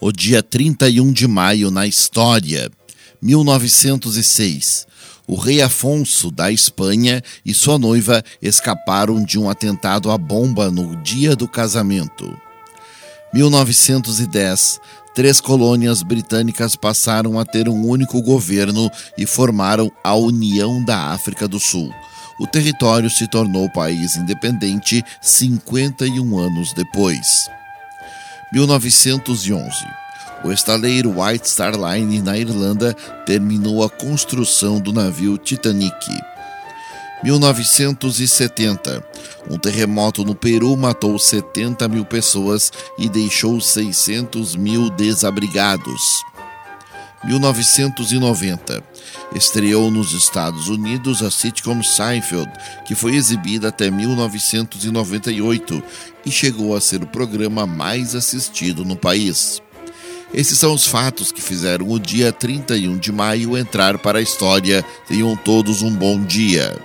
O dia 31 de maio na história, 1906. O rei Afonso da Espanha e sua noiva escaparam de um atentado à bomba no dia do casamento. 1910. Três colônias britânicas passaram a ter um único governo e formaram a União da África do Sul. O território se tornou país independente 51 anos depois. 1911. O estaleiro White Star Line, na Irlanda, terminou a construção do navio Titanic. 1970. Um terremoto no Peru matou 70 mil pessoas e deixou 600 mil desabrigados. 1990. Estreou nos Estados Unidos a sitcom Seinfeld, que foi exibida até 1998 e chegou a ser o programa mais assistido no país. Esses são os fatos que fizeram o dia 31 de maio entrar para a história. Tenham todos um bom dia.